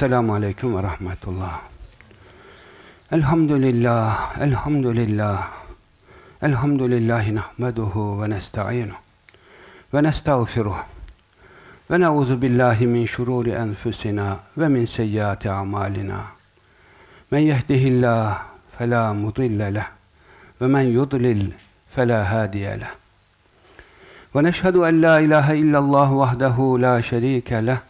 Esselamu Aleyküm ve Rahmetullah. Elhamdülillah, elhamdülillah. Elhamdülillahi nahmeduhu ve nesta'inuhu ve nestağfiruh. Ve neuzu billahi min şururi enfusina ve min seyyiati amalina. Men yehdihillah fela mudille leh ve men yudlil fela hadiye leh. Ve neşhedü en la ilahe illallah vahdehu la şerike leh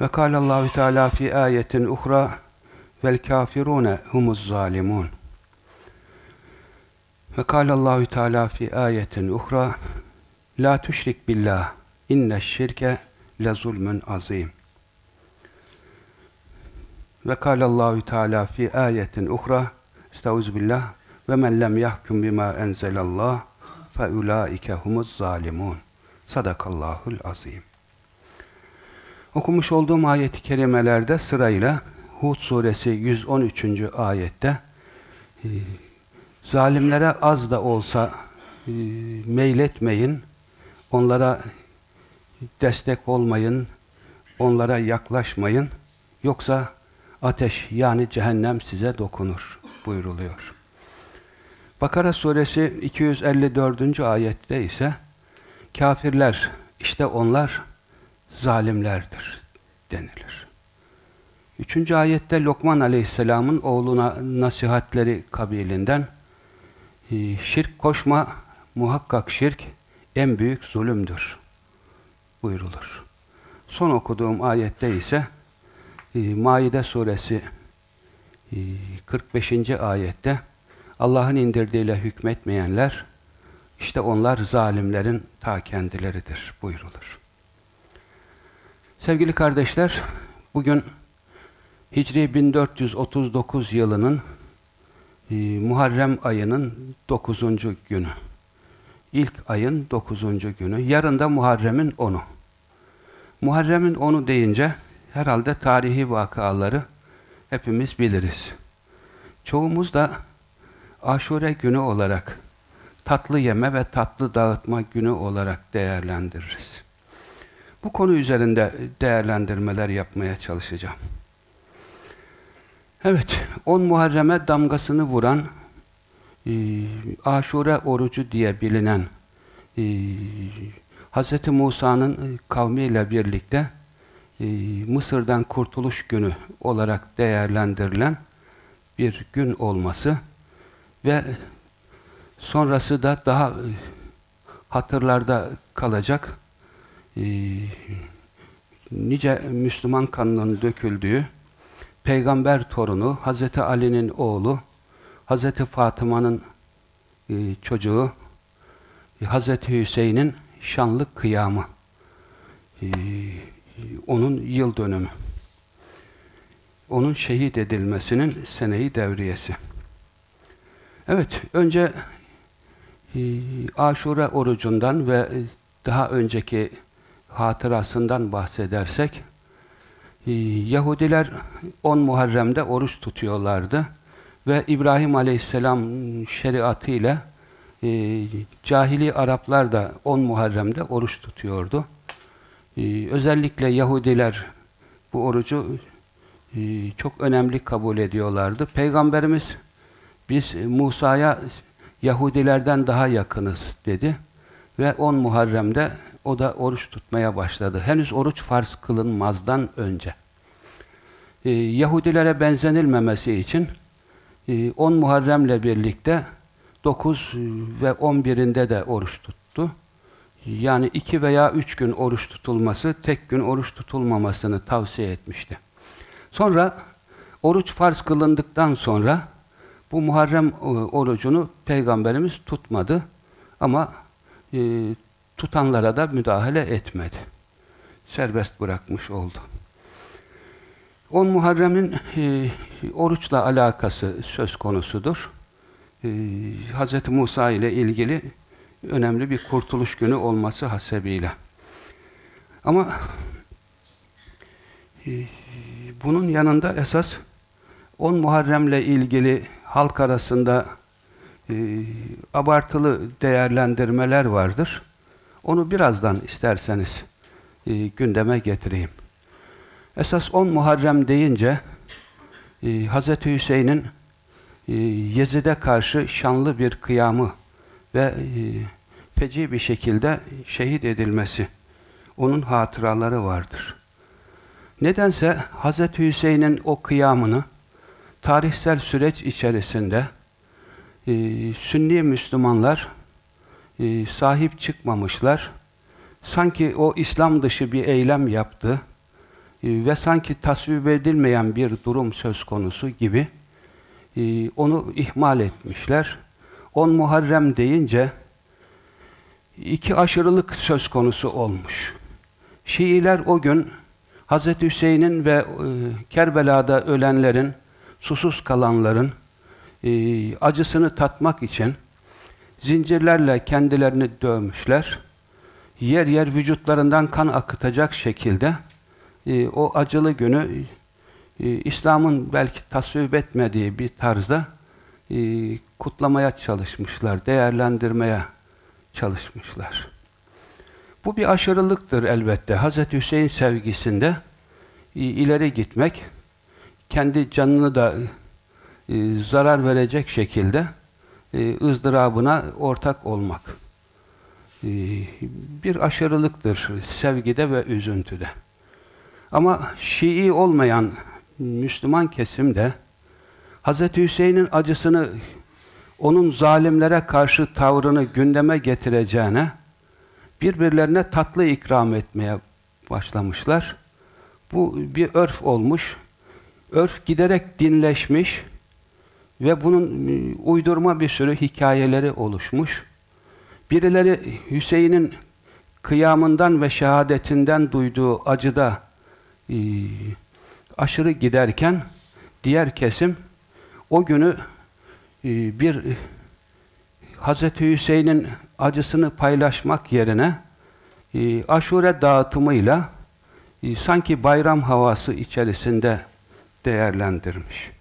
Ve kâlallahu Teala fi ayetin uhra vel kafirûne humuz zalimun. Ve kâlallahu Teala fi ayetin uhra La tüşrik billah inne şirke le zulmün azim. Ve kâlallahu Teala fi ayetin uhra Estağfirullah ve men lem yahkum bima enzelallah fe ulaike humuz zalimun. Sadakallahul azim. Okumuş olduğum ayet-i kerimelerde sırayla Hud suresi 113. ayette e, zalimlere az da olsa e, meyletmeyin, onlara destek olmayın, onlara yaklaşmayın, yoksa ateş yani cehennem size dokunur buyruluyor. Bakara suresi 254. ayette ise kafirler işte onlar zalimlerdir denilir. Üçüncü ayette Lokman Aleyhisselam'ın oğluna nasihatleri kabilinden e, şirk koşma, muhakkak şirk en büyük zulümdür buyurulur. Son okuduğum ayette ise e, Maide suresi 45. E, ayette Allah'ın indirdiğiyle hükmetmeyenler işte onlar zalimlerin ta kendileridir buyurulur. Sevgili kardeşler, bugün Hicri 1439 yılının e, Muharrem ayının 9. günü. İlk ayın 9. günü. Yarın da Muharrem'in 10'u. Muharrem'in 10'u deyince herhalde tarihi vakaları hepimiz biliriz. Çoğumuz da aşure günü olarak, tatlı yeme ve tatlı dağıtma günü olarak değerlendiririz. Bu konu üzerinde değerlendirmeler yapmaya çalışacağım. Evet, 10 Muharrem'e damgasını vuran e, Aşure orucu diye bilinen e, Hz. Musa'nın kavmiyle birlikte e, Mısır'dan kurtuluş günü olarak değerlendirilen bir gün olması ve sonrası da daha e, hatırlarda kalacak e, nice Müslüman kanının döküldüğü peygamber torunu Hz. Ali'nin oğlu Hz. Fatıma'nın e, çocuğu Hz. Hüseyin'in şanlı kıyamı e, onun yıl dönümü onun şehit edilmesinin seneyi devriyesi evet önce e, aşure orucundan ve daha önceki hatırasından bahsedersek ee, Yahudiler 10 Muharrem'de oruç tutuyorlardı ve İbrahim Aleyhisselam şeriatı ile e, cahili Araplar da 10 Muharrem'de oruç tutuyordu. E, özellikle Yahudiler bu orucu e, çok önemli kabul ediyorlardı. Peygamberimiz biz Musa'ya Yahudilerden daha yakınız dedi ve 10 Muharrem'de o da oruç tutmaya başladı. Henüz oruç farz kılınmazdan önce. Ee, Yahudilere benzenilmemesi için e, 10 Muharrem'le birlikte 9 ve 11'inde de oruç tuttu. Yani 2 veya 3 gün oruç tutulması, tek gün oruç tutulmamasını tavsiye etmişti. Sonra oruç farz kılındıktan sonra bu Muharrem e, orucunu Peygamberimiz tutmadı. Ama e, tutanlara da müdahale etmedi. Serbest bırakmış oldu. 10 Muharrem'in e, oruçla alakası söz konusudur. Ee, Hz. Musa ile ilgili önemli bir kurtuluş günü olması hasebiyle. Ama e, bunun yanında esas 10 Muharrem'le ilgili halk arasında e, abartılı değerlendirmeler vardır. Onu birazdan isterseniz e, gündeme getireyim. Esas 10 Muharrem deyince e, Hz. Hüseyin'in e, Yezid'e karşı şanlı bir kıyamı ve e, feci bir şekilde şehit edilmesi, onun hatıraları vardır. Nedense Hz. Hüseyin'in o kıyamını tarihsel süreç içerisinde e, Sünni Müslümanlar e, sahip çıkmamışlar. Sanki o İslam dışı bir eylem yaptı e, ve sanki tasvip edilmeyen bir durum söz konusu gibi e, onu ihmal etmişler. On Muharrem deyince iki aşırılık söz konusu olmuş. Şiiler o gün Hz. Hüseyin'in ve Kerbela'da ölenlerin, susuz kalanların acısını tatmak için zincirlerle kendilerini dövmüşler. Yer yer vücutlarından kan akıtacak şekilde e, o acılı günü e, İslam'ın belki tasvip etmediği bir tarzda e, kutlamaya çalışmışlar, değerlendirmeye çalışmışlar. Bu bir aşırılıktır elbette. Hz. Hüseyin sevgisinde e, ileri gitmek, kendi canını da e, zarar verecek şekilde e, ızdırabına ortak olmak. E, bir aşırılıktır sevgide ve üzüntüde. Ama Şii olmayan Müslüman kesim de Hz. Hüseyin'in acısını onun zalimlere karşı tavrını gündeme getireceğine birbirlerine tatlı ikram etmeye başlamışlar. Bu bir örf olmuş. Örf giderek dinleşmiş ve bunun e, uydurma bir sürü hikayeleri oluşmuş. Birileri Hüseyin'in kıyamından ve şehadetinden duyduğu acıda e, aşırı giderken diğer kesim o günü e, bir Hz. Hüseyin'in acısını paylaşmak yerine e, aşure dağıtımıyla sanki bayram havası içerisinde değerlendirmiş.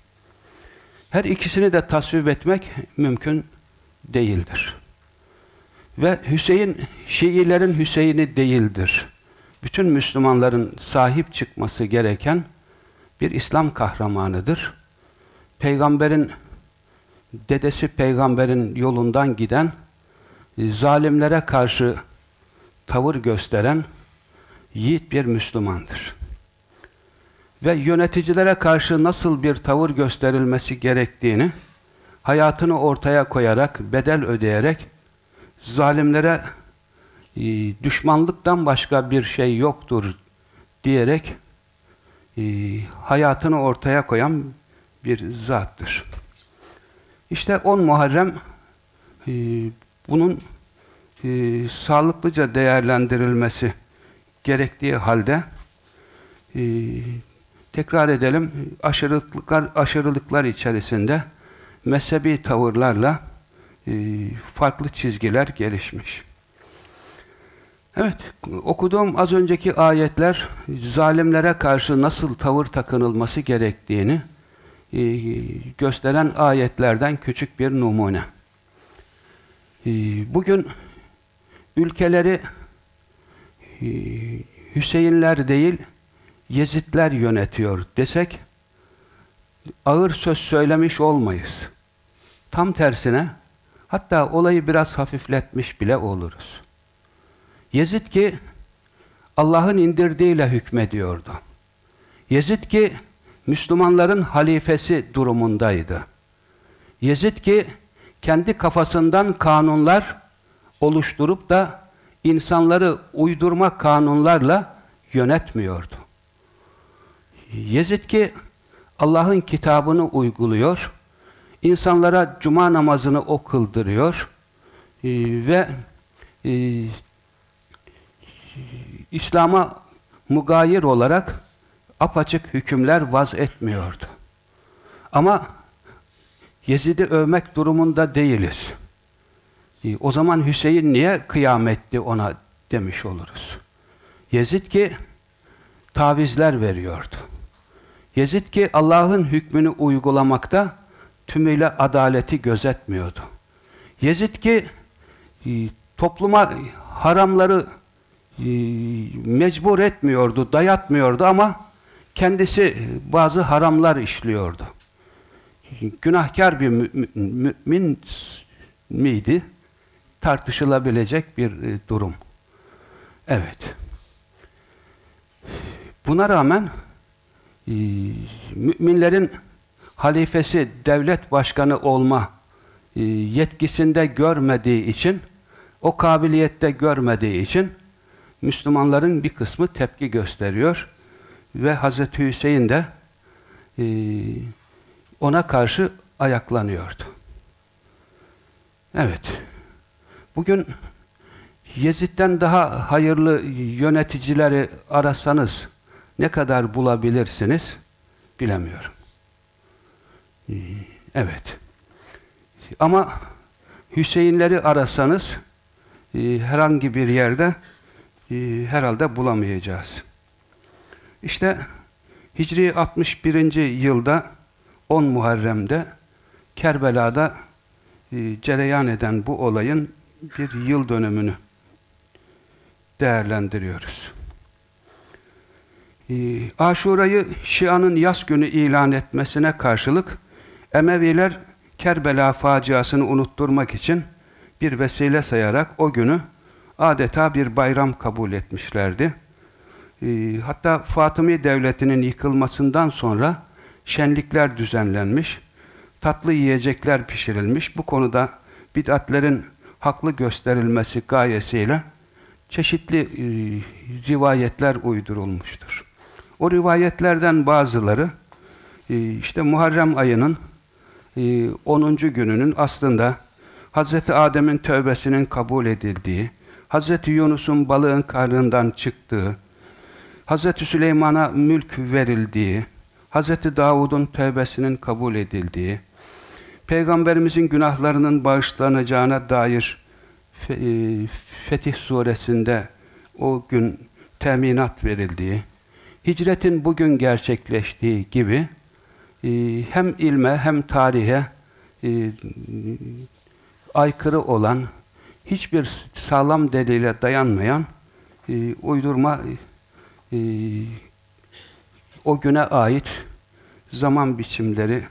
Her ikisini de tasvip etmek mümkün değildir. Ve Hüseyin, Şiilerin Hüseyin'i değildir. Bütün Müslümanların sahip çıkması gereken bir İslam kahramanıdır. Peygamberin, dedesi peygamberin yolundan giden, zalimlere karşı tavır gösteren yiğit bir Müslümandır ve yöneticilere karşı nasıl bir tavır gösterilmesi gerektiğini hayatını ortaya koyarak, bedel ödeyerek zalimlere e, düşmanlıktan başka bir şey yoktur diyerek e, hayatını ortaya koyan bir zattır. İşte 10 Muharrem e, bunun sağlıklıca değerlendirilmesi gerektiği halde Tekrar edelim, aşırılıklar, aşırılıklar içerisinde mezhebi tavırlarla e, farklı çizgiler gelişmiş. Evet, okuduğum az önceki ayetler zalimlere karşı nasıl tavır takınılması gerektiğini e, gösteren ayetlerden küçük bir numune. E, bugün ülkeleri Hüseyinler değil, Yezidler yönetiyor desek ağır söz söylemiş olmayız. Tam tersine hatta olayı biraz hafifletmiş bile oluruz. Yezid ki Allah'ın indirdiğiyle hükmediyordu. Yezid ki Müslümanların halifesi durumundaydı. Yezid ki kendi kafasından kanunlar oluşturup da insanları uydurma kanunlarla yönetmiyordu. Yezid ki Allah'ın kitabını uyguluyor, insanlara cuma namazını o e, ve e, İslam'a mugayir olarak apaçık hükümler vaz etmiyordu. Ama Yezid'i övmek durumunda değiliz. E, O zaman Hüseyin niye kıyametti ona demiş oluruz. Yezid ki tavizler veriyordu. Yezid ki Allah'ın hükmünü uygulamakta tümüyle adaleti gözetmiyordu. Yezid ki e, topluma haramları e, mecbur etmiyordu, dayatmıyordu ama kendisi bazı haramlar işliyordu. Günahkar bir mümin, miydi? Tartışılabilecek bir e, durum. Evet. Buna rağmen e, müminlerin halifesi, devlet başkanı olma e, yetkisinde görmediği için, o kabiliyette görmediği için Müslümanların bir kısmı tepki gösteriyor ve Hazreti Hüseyin de e, ona karşı ayaklanıyordu. Evet. Bugün Yezid'den daha hayırlı yöneticileri arasanız ne kadar bulabilirsiniz bilemiyorum. Evet. Ama Hüseyinleri arasanız e, herhangi bir yerde e, herhalde bulamayacağız. İşte Hicri 61. yılda 10 Muharrem'de Kerbela'da e, cereyan eden bu olayın bir yıl dönümünü değerlendiriyoruz. E, Aşura'yı Şia'nın yaz günü ilan etmesine karşılık Emeviler Kerbela faciasını unutturmak için bir vesile sayarak o günü adeta bir bayram kabul etmişlerdi. E, hatta Fatımi Devleti'nin yıkılmasından sonra şenlikler düzenlenmiş, tatlı yiyecekler pişirilmiş. Bu konuda bid'atlerin haklı gösterilmesi gayesiyle çeşitli e, rivayetler uydurulmuştur. O rivayetlerden bazıları e, işte Muharrem ayının e, 10. gününün aslında Hz. Adem'in tövbesinin kabul edildiği, Hz. Yunus'un balığın karnından çıktığı, Hz. Süleyman'a mülk verildiği, Hz. Davud'un tövbesinin kabul edildiği, Peygamberimizin günahlarının bağışlanacağına dair e, Fetih suresinde o gün teminat verildiği, hicretin bugün gerçekleştiği gibi e, hem ilme hem tarihe e, aykırı olan, hiçbir sağlam delile dayanmayan e, uydurma o güne ait zaman biçimleri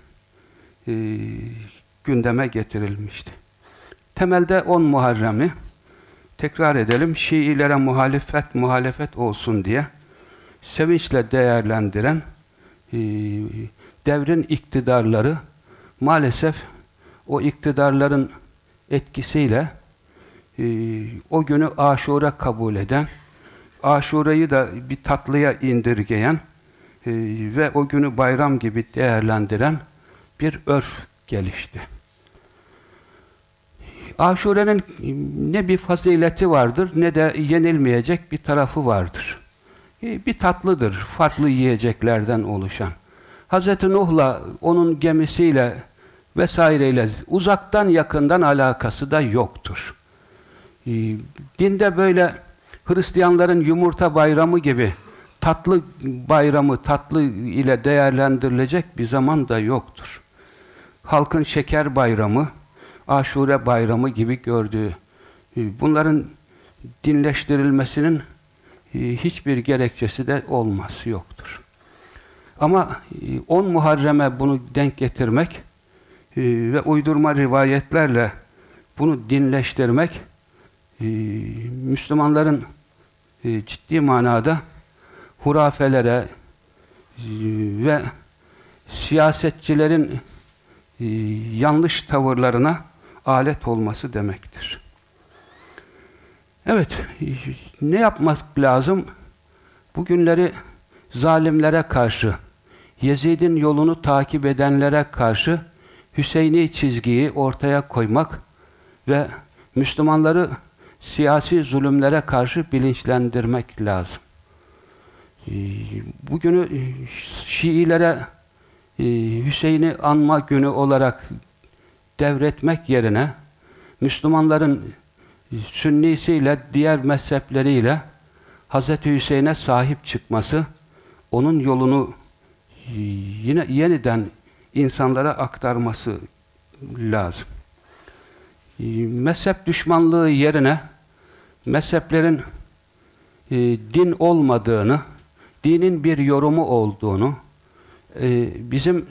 gündeme getirilmişti. Temelde 10 Muharrem'i tekrar edelim, Şiilere muhalefet muhalefet olsun diye sevinçle değerlendiren e, devrin iktidarları maalesef o iktidarların etkisiyle e, o günü aşura kabul eden, aşurayı da bir tatlıya indirgeyen e, ve o günü bayram gibi değerlendiren bir örf gelişti. Aşure'nin ne bir fazileti vardır ne de yenilmeyecek bir tarafı vardır. E, Bir tatlıdır, farklı yiyeceklerden oluşan. Hz. Nuh'la, onun gemisiyle vesaireyle uzaktan yakından alakası da yoktur. E, Dinde böyle Hristiyanların yumurta bayramı gibi tatlı bayramı, tatlı ile değerlendirilecek bir zaman da yoktur. Halkın şeker bayramı, aşure bayramı gibi gördüğü, e, bunların dinleştirilmesinin hiçbir gerekçesi de olmaz, yoktur. Ama e, 10 Muharrem'e bunu denk getirmek e, ve uydurma rivayetlerle bunu dinleştirmek e, Müslümanların e, ciddi manada hurafelere e, ve siyasetçilerin e, yanlış tavırlarına alet olması demektir. Evet, ne yapmak lazım? Bugünleri zalimlere karşı, Yezid'in yolunu takip edenlere karşı Hüseyni çizgiyi ortaya koymak ve Müslümanları siyasi zulümlere karşı bilinçlendirmek lazım. Ee, Bugünü e, Şiilere e, Hüseyin'i anma günü olarak devretmek yerine Müslümanların sünnisiyle diğer mezhepleriyle Hz. Hüseyin'e sahip çıkması onun yolunu yine yeniden insanlara aktarması lazım. Mezhep düşmanlığı yerine mezheplerin e, din olmadığını, dinin bir yorumu olduğunu, e, bizim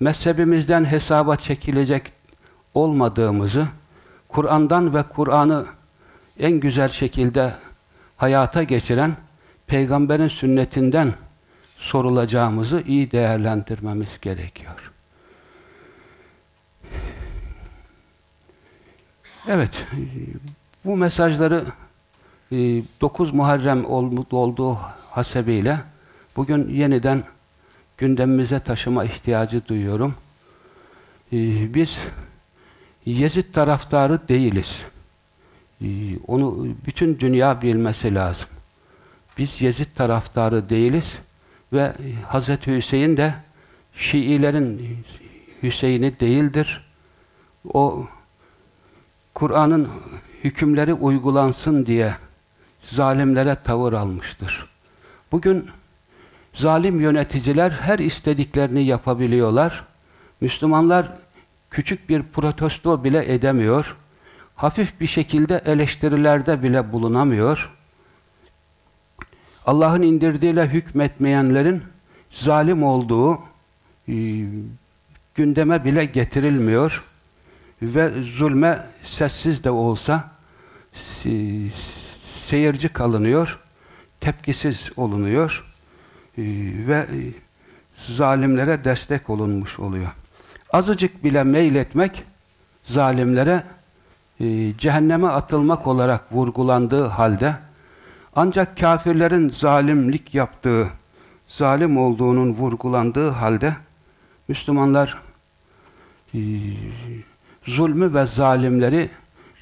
mezhebimizden hesaba çekilecek olmadığımızı, Kur'an'dan ve Kur'an'ı en güzel şekilde hayata geçiren peygamberin sünnetinden sorulacağımızı iyi değerlendirmemiz gerekiyor. Evet, bu mesajları 9 Muharrem olduğu hasebiyle bugün yeniden gündemimize taşıma ihtiyacı duyuyorum. Biz Yezid taraftarı değiliz. Onu bütün dünya bilmesi lazım. Biz Yezid taraftarı değiliz ve Hazreti Hüseyin de Şiilerin Hüseyin'i değildir. O Kur'an'ın hükümleri uygulansın diye zalimlere tavır almıştır. Bugün zalim yöneticiler her istediklerini yapabiliyorlar. Müslümanlar küçük bir protesto bile edemiyor. Hafif bir şekilde eleştirilerde bile bulunamıyor. Allah'ın indirdiğiyle hükmetmeyenlerin zalim olduğu e, gündeme bile getirilmiyor ve zulme sessiz de olsa seyirci kalınıyor, tepkisiz olunuyor e, ve zalimlere destek olunmuş oluyor. Azıcık bile meyletmek zalimlere e, cehenneme atılmak olarak vurgulandığı halde ancak kafirlerin zalimlik yaptığı, zalim olduğunun vurgulandığı halde Müslümanlar e, zulmü ve zalimleri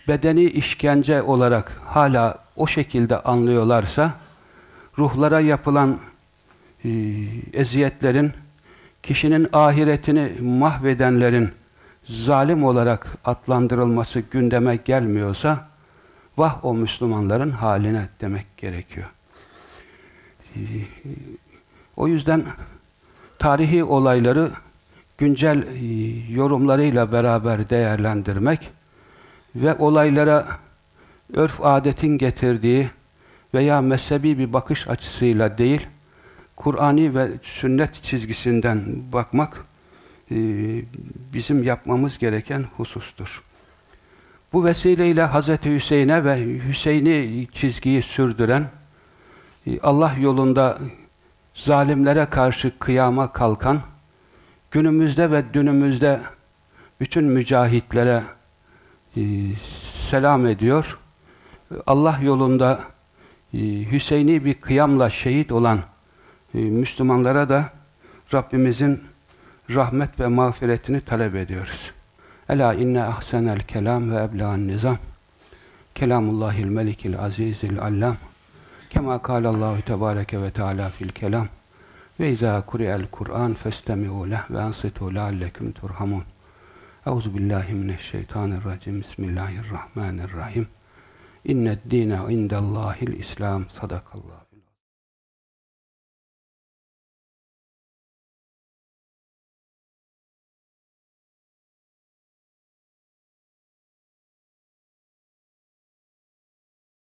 bedeni işkence olarak hala o şekilde anlıyorlarsa ruhlara yapılan e, eziyetlerin kişinin ahiretini mahvedenlerin zalim olarak adlandırılması gündeme gelmiyorsa vah o Müslümanların haline demek gerekiyor. O yüzden tarihi olayları güncel e, yorumlarıyla beraber değerlendirmek ve olaylara örf adetin getirdiği veya mezhebi bir bakış açısıyla değil, Kur'ani ve sünnet çizgisinden bakmak e, bizim yapmamız gereken husustur. Bu vesileyle Hz. Hüseyin'e ve Hüseyin'i çizgiyi sürdüren, e, Allah yolunda zalimlere karşı kıyama kalkan, günümüzde ve dünümüzde bütün mücahitlere e, selam ediyor. Allah yolunda e, Hüseyin'i bir kıyamla şehit olan Müslümanlara da Rabbimizin rahmet ve mağfiretini talep ediyoruz. Ela inne ahsenel kelam ve ebla'n nizam. Kelamullahil melikil azizil allam. Kema kâlallahu tebâreke ve teâlâ fil kelam. Ve izâ kuri'el Kur'an festemi'û leh ve ansitû leallekum turhamun. Euzu billahi mineşşeytanirracim. Bismillahirrahmanirrahim. İnned dîne indellâhil İslam. Sadakallahu